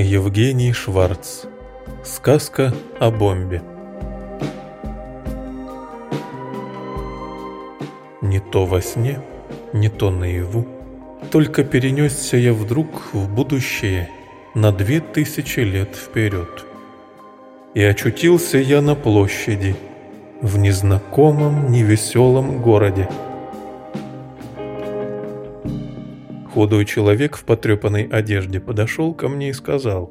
Евгений Шварц. Сказка о бомбе. Не то во сне, не то наяву, Только перенесся я вдруг в будущее На две тысячи лет вперед. И очутился я на площади, В незнакомом, невеселом городе. Худой человек в потрепанной одежде подошел ко мне и сказал.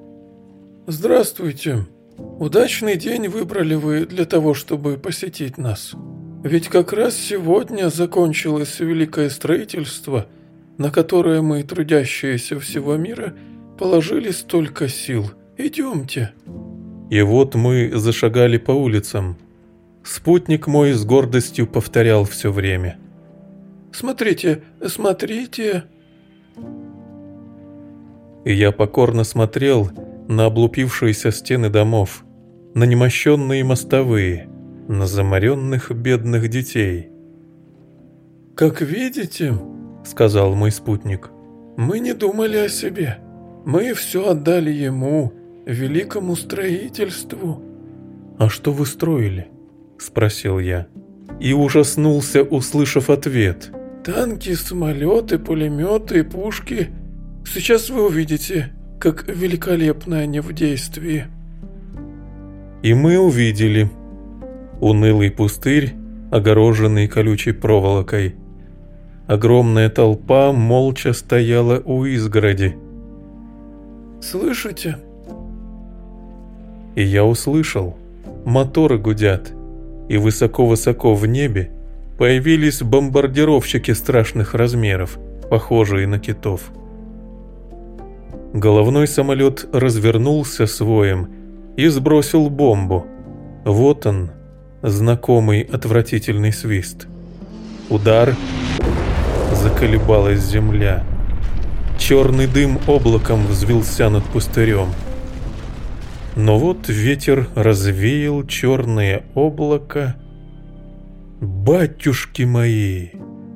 «Здравствуйте. Удачный день выбрали вы для того, чтобы посетить нас. Ведь как раз сегодня закончилось великое строительство, на которое мы, трудящиеся всего мира, положили столько сил. Идемте». И вот мы зашагали по улицам. Спутник мой с гордостью повторял все время. «Смотрите, смотрите!» И я покорно смотрел на облупившиеся стены домов, на немощенные мостовые, на заморенных бедных детей. «Как видите, — сказал мой спутник, — мы не думали о себе. Мы все отдали ему, великому строительству». «А что вы строили?» — спросил я. И ужаснулся, услышав ответ. «Танки, самолеты, пулеметы, пушки — Сейчас вы увидите, как великолепны они в действии. И мы увидели. Унылый пустырь, огороженный колючей проволокой. Огромная толпа молча стояла у изгороди. «Слышите?» И я услышал. Моторы гудят. И высоко-высоко в небе появились бомбардировщики страшных размеров, похожие на китов. Головной самолет развернулся своим и сбросил бомбу. Вот он, знакомый отвратительный свист. Удар. Заколебалась земля. Черный дым облаком взвился над пустырем. Но вот ветер развеял черное облако. «Батюшки мои!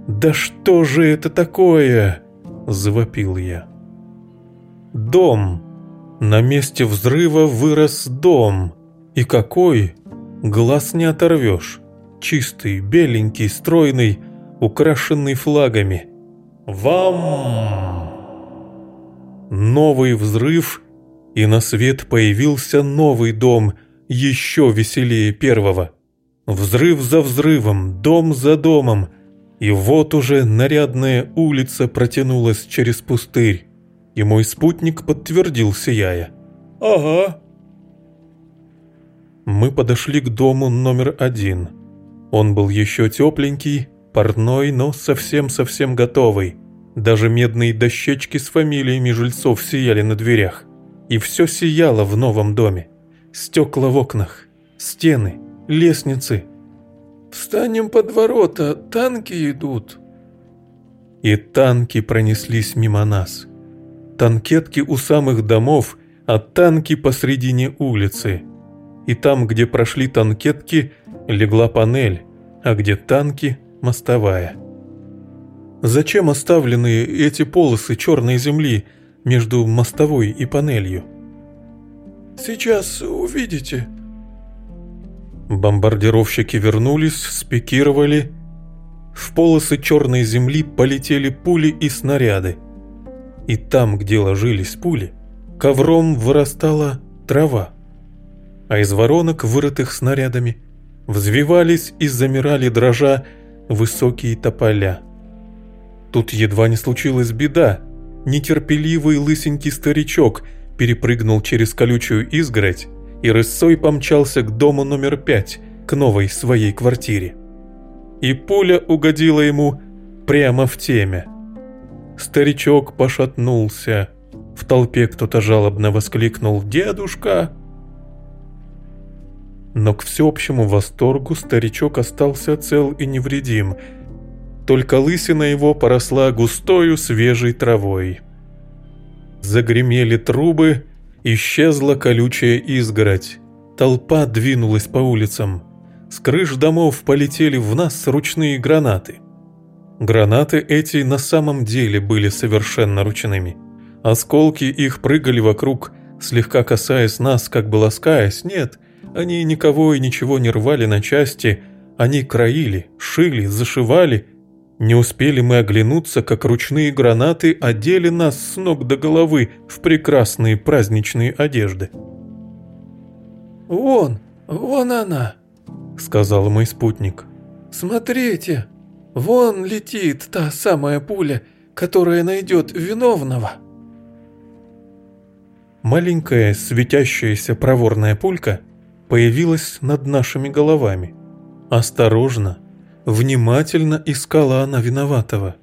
Да что же это такое?» – завопил я. Дом. На месте взрыва вырос дом. И какой? Глаз не оторвешь. Чистый, беленький, стройный, украшенный флагами. Вам! Новый взрыв, и на свет появился новый дом, еще веселее первого. Взрыв за взрывом, дом за домом, и вот уже нарядная улица протянулась через пустырь. И мой спутник подтвердил, сияя. «Ага». Мы подошли к дому номер один. Он был еще тепленький, парной, но совсем-совсем готовый. Даже медные дощечки с фамилиями жильцов сияли на дверях. И все сияло в новом доме. Стекла в окнах, стены, лестницы. «Встанем под ворота, танки идут». И танки пронеслись мимо нас танкетки у самых домов, а танки посредине улицы. И там, где прошли танкетки, легла панель, а где танки – мостовая. Зачем оставлены эти полосы черной земли между мостовой и панелью? Сейчас увидите. Бомбардировщики вернулись, спикировали. В полосы черной земли полетели пули и снаряды и там, где ложились пули, ковром вырастала трава, а из воронок, вырытых снарядами, взвивались и замирали дрожа высокие тополя. Тут едва не случилась беда. Нетерпеливый лысенький старичок перепрыгнул через колючую изгородь и рысой помчался к дому номер пять, к новой своей квартире. И пуля угодила ему прямо в темя. Старичок пошатнулся. В толпе кто-то жалобно воскликнул «Дедушка!». Но к всеобщему восторгу старичок остался цел и невредим. Только лысина его поросла густою свежей травой. Загремели трубы, исчезла колючая изгородь. Толпа двинулась по улицам. С крыш домов полетели в нас ручные гранаты. Гранаты эти на самом деле были совершенно ручными. Осколки их прыгали вокруг слегка касаясь нас, как бы ласкаясь, нет, они никого и ничего не рвали на части, они краили, шили, зашивали. Не успели мы оглянуться, как ручные гранаты одели нас с ног до головы в прекрасные праздничные одежды. «Вон, вон она!» — сказал мой спутник. «Смотрите, вон летит та самая пуля, которая найдет виновного». Маленькая светящаяся проворная пулька появилась над нашими головами. Осторожно, внимательно искала она виноватого.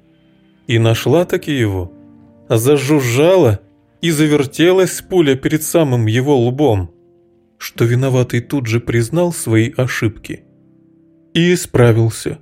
И нашла таки его. Зажужжала и завертелась пуля перед самым его лбом что виноватый тут же признал свои ошибки и исправился.